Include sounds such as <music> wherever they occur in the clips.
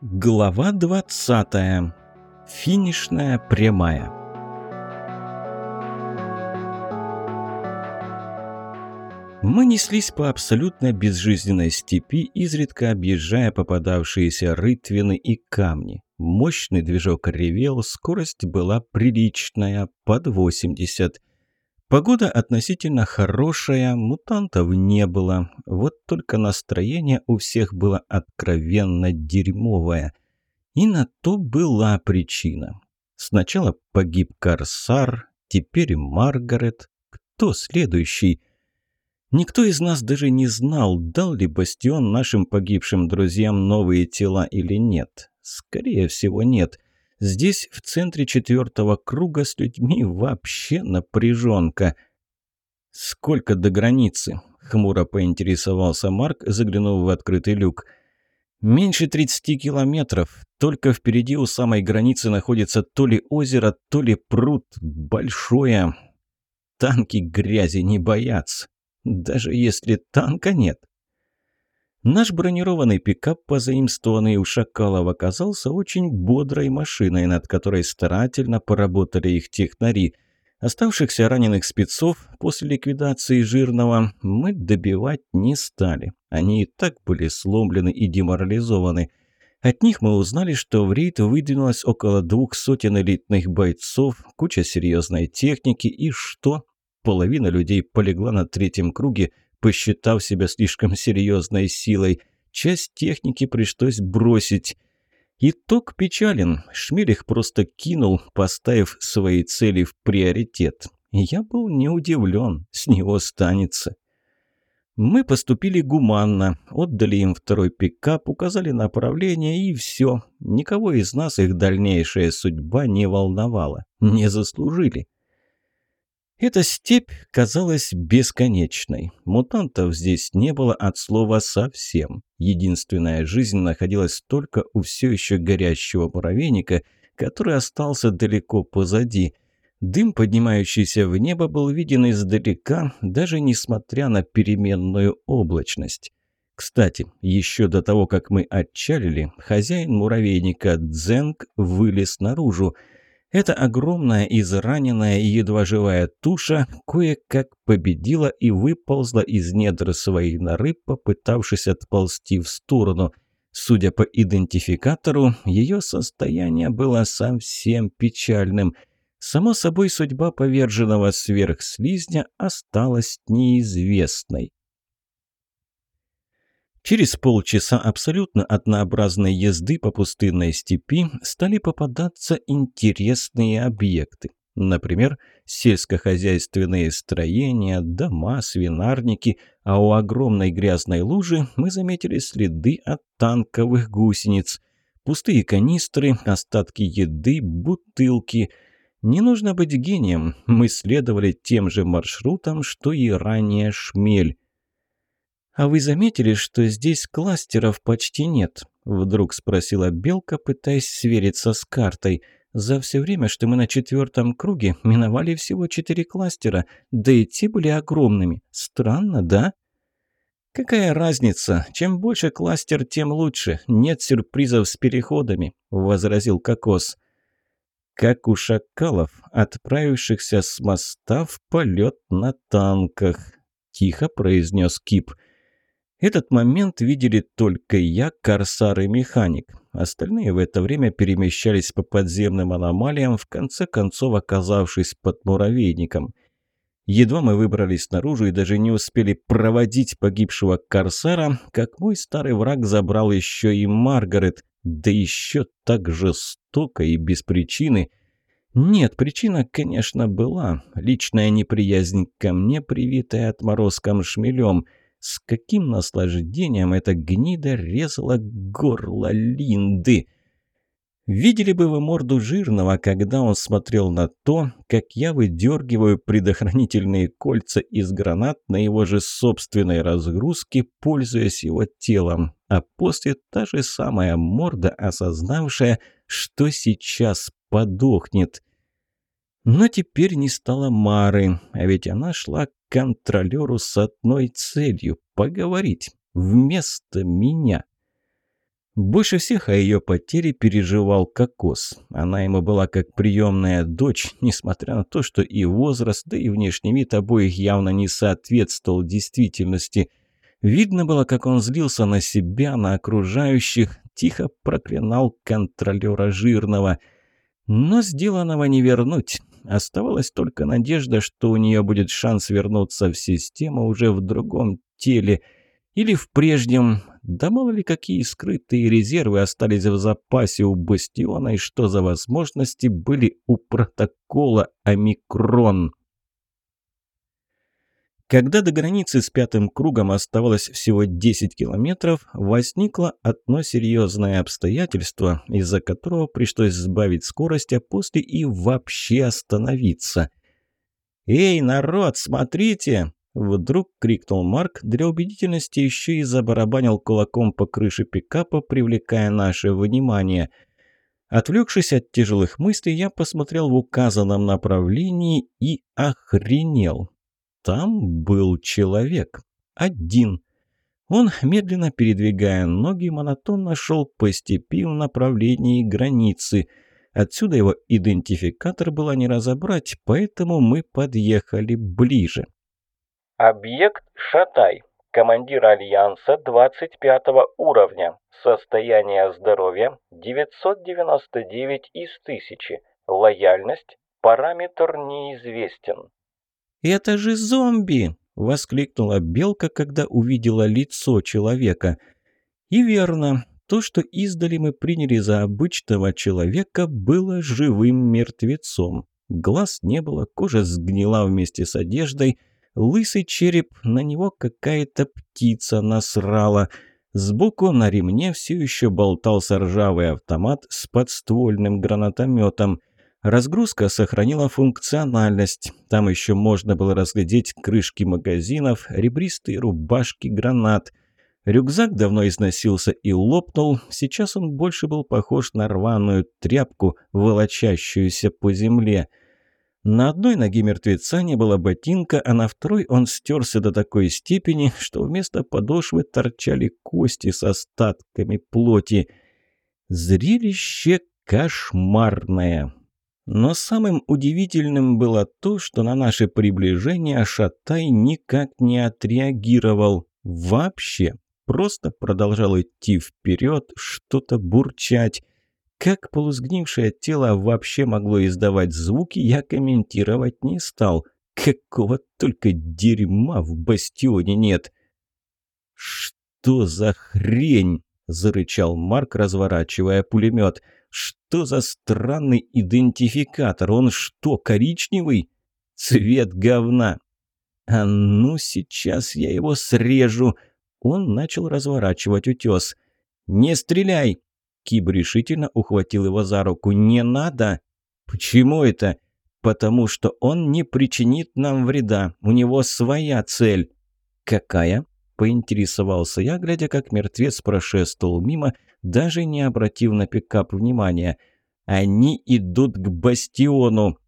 Глава 20. Финишная прямая. Мы неслись по абсолютно безжизненной степи, изредка объезжая попадавшиеся рытвины и камни. Мощный движок ревел, скорость была приличная, под 80. Погода относительно хорошая, мутантов не было. Вот только настроение у всех было откровенно дерьмовое. И на то была причина. Сначала погиб Корсар, теперь Маргарет. Кто следующий? Никто из нас даже не знал, дал ли Бастион нашим погибшим друзьям новые тела или нет. Скорее всего, нет. Здесь, в центре четвертого круга, с людьми вообще напряженка. «Сколько до границы?» — хмуро поинтересовался Марк, заглянув в открытый люк. «Меньше 30 километров. Только впереди у самой границы находится то ли озеро, то ли пруд. Большое. Танки грязи не боятся. Даже если танка нет». Наш бронированный пикап, позаимствованный у Шакалов, оказался очень бодрой машиной, над которой старательно поработали их технари. Оставшихся раненых спецов после ликвидации жирного мы добивать не стали. Они и так были сломлены и деморализованы. От них мы узнали, что в рейд выдвинулось около двух сотен элитных бойцов, куча серьезной техники и что? Половина людей полегла на третьем круге – посчитав себя слишком серьезной силой. Часть техники пришлось бросить. Итог печален. Шмель просто кинул, поставив свои цели в приоритет. Я был не удивлен, с него станется. Мы поступили гуманно, отдали им второй пикап, указали направление и все. Никого из нас их дальнейшая судьба не волновала. Не заслужили. Эта степь казалась бесконечной. Мутантов здесь не было от слова «совсем». Единственная жизнь находилась только у все еще горящего муравейника, который остался далеко позади. Дым, поднимающийся в небо, был виден издалека, даже несмотря на переменную облачность. Кстати, еще до того, как мы отчалили, хозяин муравейника Дзенг вылез наружу – эта огромная, израненная и едва живая туша кое-как победила и выползла из недр своей норы, попытавшись отползти в сторону. Судя по идентификатору, ее состояние было совсем печальным. Само собой, судьба поверженного сверхслизня осталась неизвестной. Через полчаса абсолютно однообразной езды по пустынной степи стали попадаться интересные объекты. Например, сельскохозяйственные строения, дома, свинарники, а у огромной грязной лужи мы заметили следы от танковых гусениц. Пустые канистры, остатки еды, бутылки. Не нужно быть гением, мы следовали тем же маршрутам, что и ранее шмель. «А вы заметили, что здесь кластеров почти нет?» – вдруг спросила Белка, пытаясь свериться с картой. «За все время, что мы на четвертом круге, миновали всего четыре кластера, да и те были огромными. Странно, да?» «Какая разница? Чем больше кластер, тем лучше. Нет сюрпризов с переходами», – возразил Кокос. «Как у шакалов, отправившихся с моста в полет на танках», – тихо произнес Кип – этот момент видели только я, Корсар и Механик. Остальные в это время перемещались по подземным аномалиям, в конце концов оказавшись под муравейником. Едва мы выбрались наружу и даже не успели проводить погибшего Корсара, как мой старый враг забрал еще и Маргарет, да еще так жестоко и без причины. Нет, причина, конечно, была. Личная неприязнь ко мне, привитая отморозком шмелем – с каким наслаждением эта гнида резала горло Линды. Видели бы вы морду жирного, когда он смотрел на то, как я выдергиваю предохранительные кольца из гранат на его же собственной разгрузке, пользуясь его телом, а после та же самая морда, осознавшая, что сейчас подохнет. Но теперь не стало Мары, а ведь она шла контролеру с одной целью – поговорить вместо меня. Больше всех о ее потере переживал Кокос. Она ему была как приемная дочь, <laughs> несмотря на то, что и возраст, да и внешний вид обоих явно не соответствовал действительности. Видно было, как он злился на себя, на окружающих, тихо проклинал контролера Жирного. Но сделанного не вернуть. Оставалась только надежда, что у нее будет шанс вернуться в систему уже в другом теле – или в прежнем, да мало ли какие скрытые резервы остались в запасе у Бастиона и что за возможности были у протокола «Омикрон». Когда до границы с пятым кругом оставалось всего 10 километров, возникло одно серьезное обстоятельство, из-за которого пришлось сбавить скорость, а после и вообще остановиться. «Эй, народ, смотрите!» Вдруг крикнул Марк, для убедительности еще и забарабанил кулаком по крыше пикапа, привлекая наше внимание. Отвлекшись от тяжелых мыслей, я посмотрел в указанном направлении и охренел. Там был человек. Один. Он, медленно передвигая ноги, монотонно шел по степи в направлении границы. Отсюда его идентификатор было не разобрать, поэтому мы подъехали ближе. Объект Шатай. Командир Альянса 25 уровня. Состояние здоровья 999 из 1000. Лояльность. Параметр неизвестен. «Это же зомби!» – воскликнула Белка, когда увидела лицо человека. И верно, то, что издали мы приняли за обычного человека, было живым мертвецом. Глаз не было, кожа сгнила вместе с одеждой – Лысый череп, на него какая-то птица насрала. Сбоку на ремне все еще болтался ржавый автомат с подствольным гранатометом. Разгрузка сохранила функциональность. Там еще можно было разглядеть крышки магазинов, ребристые рубашки гранат. Рюкзак давно износился и лопнул. Сейчас он больше был похож на рваную тряпку, волочащуюся по земле. На одной ноге мертвеца не было ботинка, а на второй он стерся до такой степени, что вместо подошвы торчали кости с остатками плоти. Зрелище кошмарное. Но самым удивительным было то, что на наше приближение Шатай никак не отреагировал. Вообще. Просто продолжал идти вперед, что-то бурчать. Как полузгнившее тело вообще могло издавать звуки, я комментировать не стал. Какого только дерьма в бастионе нет. «Что за хрень?» – зарычал Марк, разворачивая пулемет. «Что за странный идентификатор? Он что, коричневый? Цвет говна!» «А ну, сейчас я его срежу!» Он начал разворачивать утес. «Не стреляй!» Киб решительно ухватил его за руку. «Не надо!» «Почему это?» «Потому что он не причинит нам вреда. У него своя цель». «Какая?» – поинтересовался я, глядя, как мертвец прошествовал мимо, даже не обратив на пикап внимания. «Они идут к бастиону».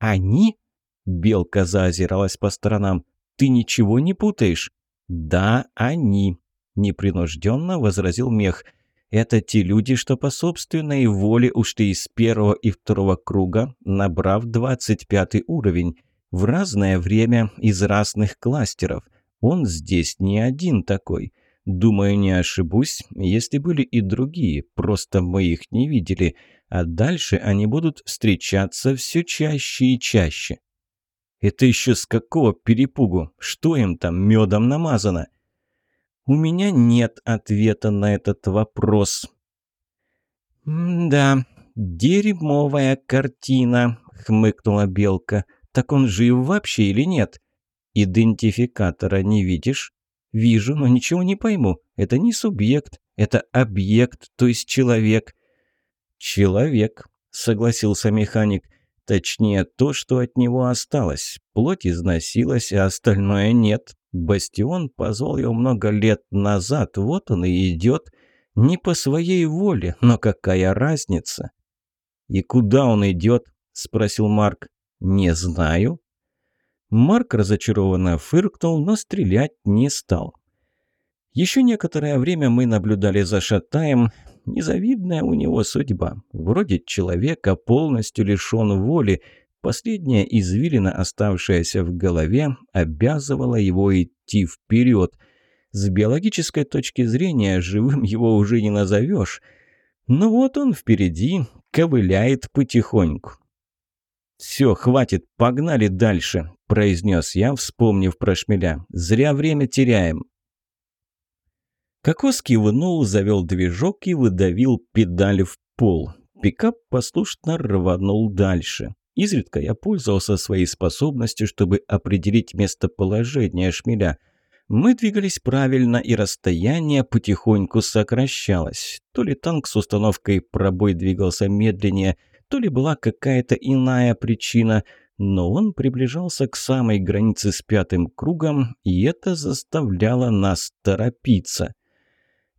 «Они?» – Белка заозиралась по сторонам. «Ты ничего не путаешь?» «Да, они», – непринужденно возразил мех. Это те люди, что по собственной воле ушли из первого и второго круга, набрав 25 уровень. В разное время из разных кластеров. Он здесь не один такой. Думаю, не ошибусь, если были и другие, просто мы их не видели. А дальше они будут встречаться все чаще и чаще. Это еще с какого перепугу? Что им там медом намазано? У меня нет ответа на этот вопрос. «Да, дерьмовая картина», — хмыкнула Белка. «Так он жив вообще или нет?» «Идентификатора не видишь?» «Вижу, но ничего не пойму. Это не субъект, это объект, то есть человек». «Человек», — согласился механик. «Точнее, то, что от него осталось. Плоть износилась, а остальное нет. Бастион позвал его много лет назад, вот он и идет. Не по своей воле, но какая разница? «И куда он идет?» – спросил Марк. «Не знаю». Марк разочарованно фыркнул, но стрелять не стал. Еще некоторое время мы наблюдали за Шатаем. незавидная у него судьба. Вроде человека полностью лишён воли. Последняя извилина, оставшаяся в голове, обязывала его идти вперед. С биологической точки зрения живым его уже не назовешь. Но вот он впереди, ковыляет потихоньку. «Все, хватит, погнали дальше», – произнес я, вспомнив про шмеля. «Зря время теряем». Кокос кивнул, завел движок и выдавил педаль в пол. Пикап послушно рванул дальше. Изредка я пользовался своей способностью, чтобы определить местоположение шмеля. Мы двигались правильно, и расстояние потихоньку сокращалось. То ли танк с установкой «пробой» двигался медленнее, то ли была какая-то иная причина, но он приближался к самой границе с пятым кругом, и это заставляло нас торопиться.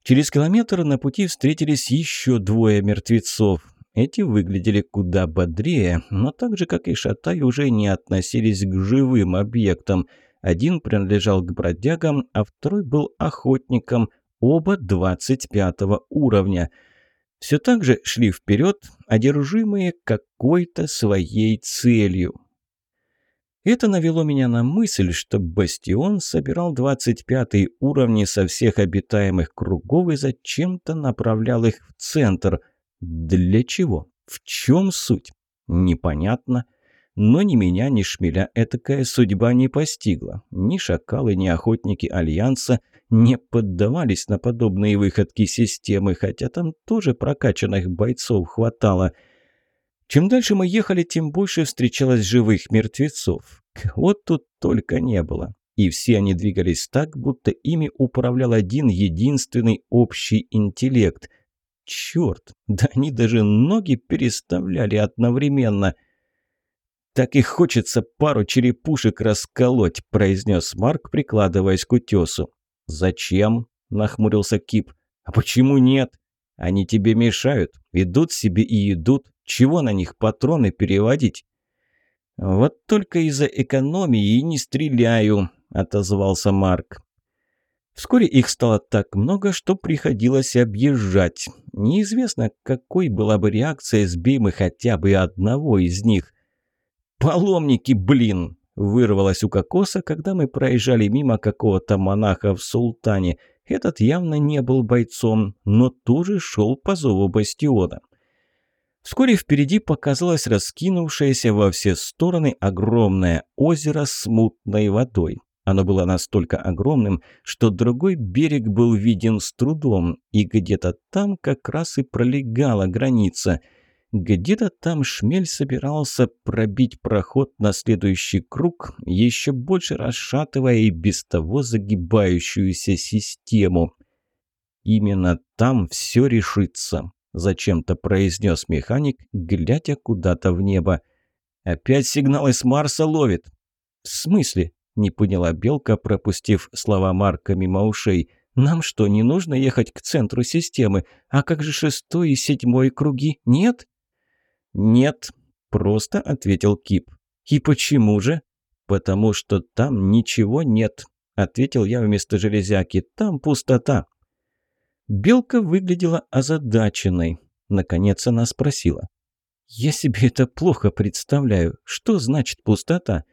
Через километр на пути встретились еще двое мертвецов. Эти выглядели куда бодрее, но так же, как и Шатай, уже не относились к живым объектам. Один принадлежал к бродягам, а второй был охотником, оба 25 уровня. Все так же шли вперед, одержимые какой-то своей целью. Это навело меня на мысль, что Бастион собирал 25-й уровни со всех обитаемых кругов и зачем-то направлял их в центр. Для чего? В чем суть? Непонятно. Но ни меня, ни Шмеля этакая судьба не постигла. Ни шакалы, ни охотники Альянса не поддавались на подобные выходки системы, хотя там тоже прокачанных бойцов хватало – чем дальше мы ехали, тем больше встречалось живых мертвецов. Вот тут только не было. И все они двигались так, будто ими управлял один единственный общий интеллект. Черт, да они даже ноги переставляли одновременно. «Так и хочется пару черепушек расколоть», – произнес Марк, прикладываясь к утесу. «Зачем?» – нахмурился Кип. «А почему нет? Они тебе мешают, идут себе и идут, чего на них патроны переводить?» «Вот только из-за экономии и не стреляю», – отозвался Марк. Вскоре их стало так много, что приходилось объезжать. Неизвестно, какой была бы реакция, сбей мы хотя бы одного из них. «Паломники, блин!» – вырвалось у кокоса, когда мы проезжали мимо какого-то монаха в султане. Этот явно не был бойцом, но тоже шел по зову бастиона. Вскоре впереди показалось раскинувшееся во все стороны огромное озеро с мутной водой. Оно было настолько огромным, что другой берег был виден с трудом, и где-то там как раз и пролегала граница. Где-то там шмель собирался пробить проход на следующий круг, еще больше расшатывая и без того загибающуюся систему. Именно там все решится зачем-то произнес механик, глядя куда-то в небо. «Опять сигналы с Марса ловит!» «В смысле?» – не поняла Белка, пропустив слова Марка мимо ушей. «Нам что, не нужно ехать к центру системы? А как же шестой и седьмой круги? Нет?» «Нет», – просто ответил Кип. «И почему же?» «Потому что там ничего нет», – ответил я вместо железяки. «Там пустота». Белка выглядела озадаченной. Наконец она спросила. «Я себе это плохо представляю. Что значит пустота?»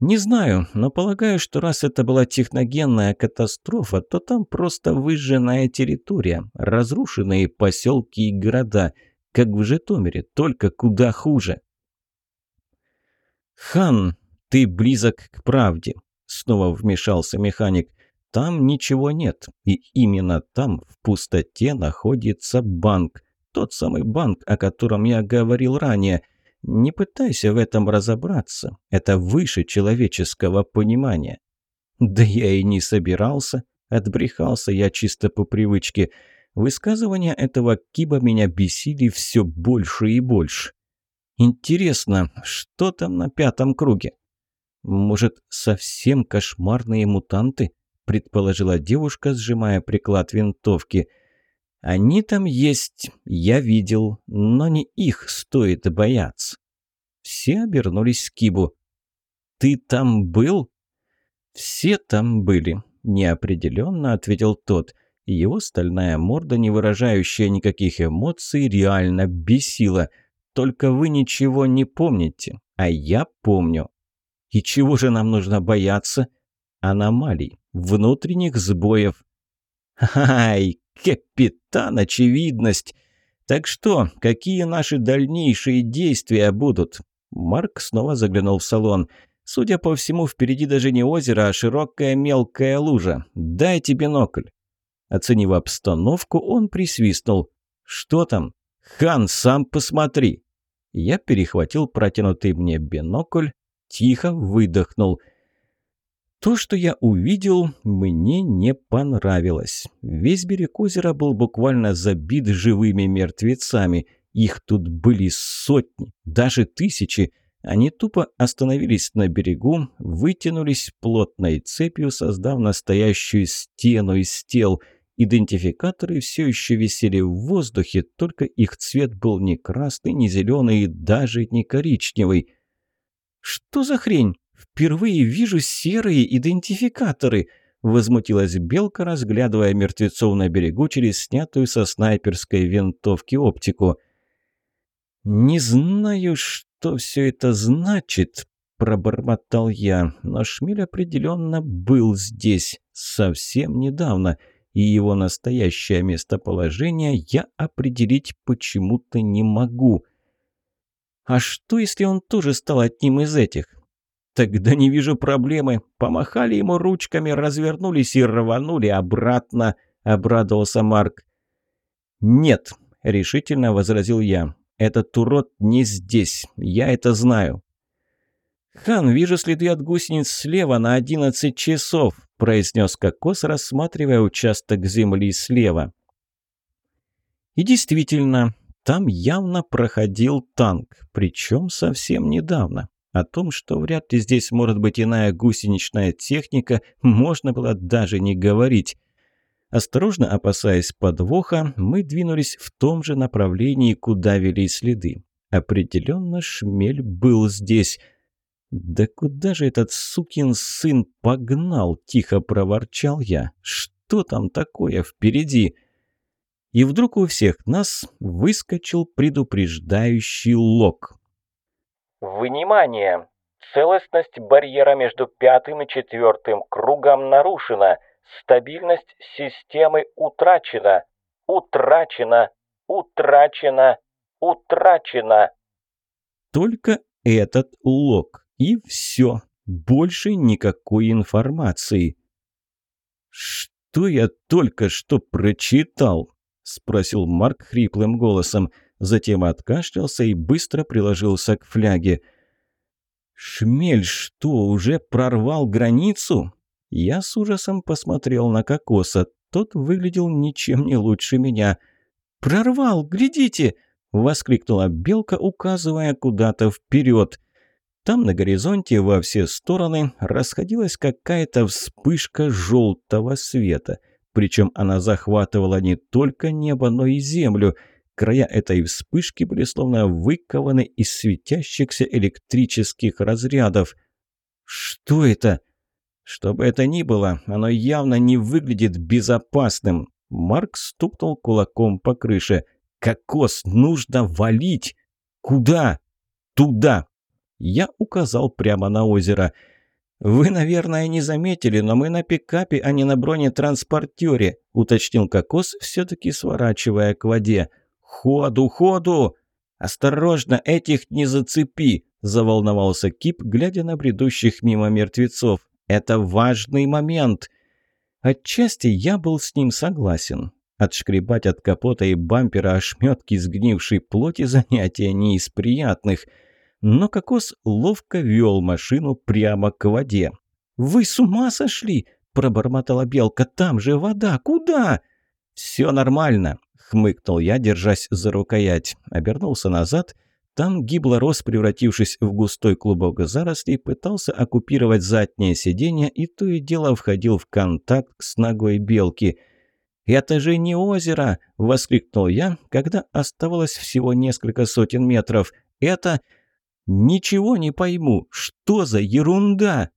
«Не знаю, но полагаю, что раз это была техногенная катастрофа, то там просто выжженная территория, разрушенные поселки и города, как в Житомире, только куда хуже». «Хан, ты близок к правде», — снова вмешался механик. Там ничего нет, и именно там, в пустоте, находится банк. Тот самый банк, о котором я говорил ранее. Не пытайся в этом разобраться, это выше человеческого понимания. Да я и не собирался, отбрехался я чисто по привычке. Высказывания этого Киба меня бесили все больше и больше. Интересно, что там на пятом круге? Может, совсем кошмарные мутанты? предположила девушка, сжимая приклад винтовки. «Они там есть, я видел, но не их стоит бояться». Все обернулись к Кибу. «Ты там был?» «Все там были», – неопределенно ответил тот. Его стальная морда, не выражающая никаких эмоций, реально бесила. Только вы ничего не помните, а я помню. И чего же нам нужно бояться? Аномалий, внутренних сбоев. Ай, капитан, очевидность! Так что, какие наши дальнейшие действия будут? Марк снова заглянул в салон. Судя по всему, впереди даже не озеро, а широкая мелкая лужа. Дайте бинокль. Оценив обстановку, он присвистнул. «Что там?» «Хан, сам посмотри!» Я перехватил протянутый мне бинокль, тихо выдохнул. То, что я увидел, мне не понравилось. Весь берег озера был буквально забит живыми мертвецами. Их тут были сотни, даже тысячи. Они тупо остановились на берегу, вытянулись плотной цепью, создав настоящую стену из тел – Идентификаторы все еще висели в воздухе, только их цвет был не красный, не зеленый и даже не коричневый. «Что за хрень? Впервые вижу серые идентификаторы!» Возмутилась Белка, разглядывая мертвецов на берегу через снятую со снайперской винтовки оптику. «Не знаю, что все это значит», – пробормотал я, но Шмель определенно был здесь совсем недавно – и его настоящее местоположение я определить почему-то не могу. А что, если он тоже стал одним из этих? Тогда не вижу проблемы. Помахали ему ручками, развернулись и рванули обратно, обрадовался Марк. Нет, решительно возразил я. Этот урод не здесь, я это знаю. «Хан, вижу следы от гусениц слева на одиннадцать часов», – произнес Кокос, рассматривая участок земли слева. И действительно, там явно проходил танк, причем совсем недавно. О том, что вряд ли здесь может быть иная гусеничная техника, можно было даже не говорить. Осторожно опасаясь подвоха, мы двинулись в том же направлении, куда вели следы. Определенно шмель был здесь – «Да куда же этот сукин сын погнал?» – тихо проворчал я. «Что там такое впереди?» И вдруг у всех нас выскочил предупреждающий лог. «Внимание! Целостность барьера между пятым и четвертым кругом нарушена. Стабильность системы утрачена. Утрачена. Утрачена. Утрачена». Только этот лог. И все. Больше никакой информации. «Что я только что прочитал?» – спросил Марк хриплым голосом. Затем откашлялся и быстро приложился к фляге. «Шмель что, уже прорвал границу?» Я с ужасом посмотрел на Кокоса. Тот выглядел ничем не лучше меня. «Прорвал, глядите!» – воскликнула Белка, указывая куда-то вперед. Там на горизонте во все стороны расходилась какая-то вспышка желтого света. Причем она захватывала не только небо, но и землю. Края этой вспышки были словно выкованы из светящихся электрических разрядов. «Что это?» «Что бы это ни было, оно явно не выглядит безопасным». Марк стукнул кулаком по крыше. «Кокос, нужно валить!» «Куда?» «Туда!» Я указал прямо на озеро. «Вы, наверное, не заметили, но мы на пикапе, а не на бронетранспортере», уточнил Кокос, все-таки сворачивая к воде. «Ходу, ходу!» «Осторожно, этих не зацепи!» – заволновался Кип, глядя на бредущих мимо мертвецов. «Это важный момент!» Отчасти я был с ним согласен. Отшкребать от капота и бампера ошметки сгнившей плоти занятия не из приятных – но Кокос ловко вел машину прямо к воде. «Вы с ума сошли?» – пробормотала Белка. «Там же вода! Куда?» «Все нормально», – хмыкнул я, держась за рукоять. Обернулся назад. Там гиблорос, превратившись в густой клубок зарослей, пытался оккупировать заднее сиденье и то и дело входил в контакт с ногой Белки – «Это же не озеро!» – воскликнул я, когда оставалось всего несколько сотен метров. «Это...» «Ничего не пойму. Что за ерунда?»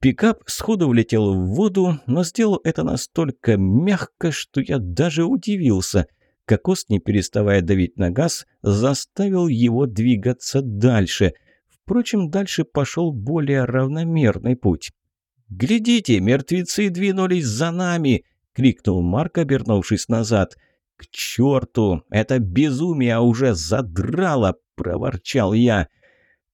Пикап сходу влетел в воду, но сделал это настолько мягко, что я даже удивился. Кокос, не переставая давить на газ, заставил его двигаться дальше. Впрочем, дальше пошел более равномерный путь. «Глядите, мертвецы двинулись за нами!» — крикнул Марк, обернувшись назад. «К черту! Это безумие уже задрало!» — проворчал я.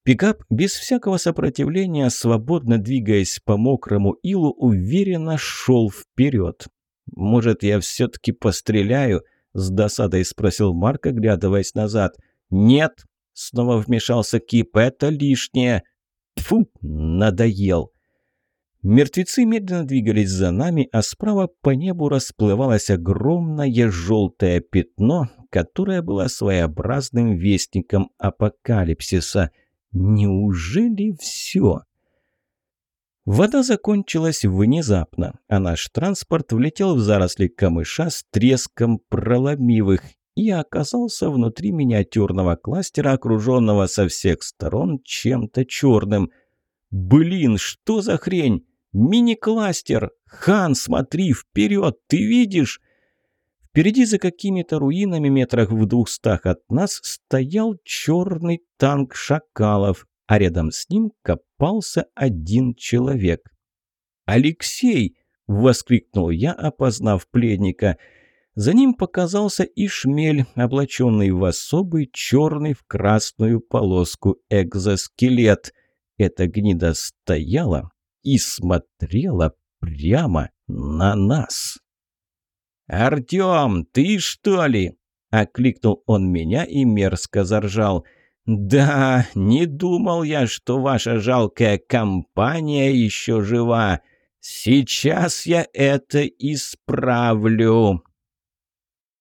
Пикап, без всякого сопротивления, свободно двигаясь по мокрому илу, уверенно шел вперед. «Может, я все-таки постреляю?» — с досадой спросил Марк, оглядываясь назад. «Нет!» — снова вмешался Кип. «Это лишнее!» Фу, надоел!» Мертвецы медленно двигались за нами, а справа по небу расплывалось огромное желтое пятно, которое было своеобразным вестником апокалипсиса — Неужели все? Вода закончилась внезапно, а наш транспорт влетел в заросли камыша с треском проломив их и оказался внутри миниатюрного кластера, окруженного со всех сторон чем-то черным. «Блин, что за хрень? Мини-кластер! Хан, смотри, вперед, ты видишь?» Впереди за какими-то руинами метрах в двухстах от нас стоял черный танк шакалов, а рядом с ним копался один человек. «Алексей!» — воскликнул я, опознав пленника. За ним показался и шмель, облаченный в особый черный в красную полоску экзоскелет. Эта гнида стояла и смотрела прямо на нас. «Артём, ты что ли?» – окликнул он меня и мерзко заржал. «Да, не думал я, что ваша жалкая компания еще жива. Сейчас я это исправлю».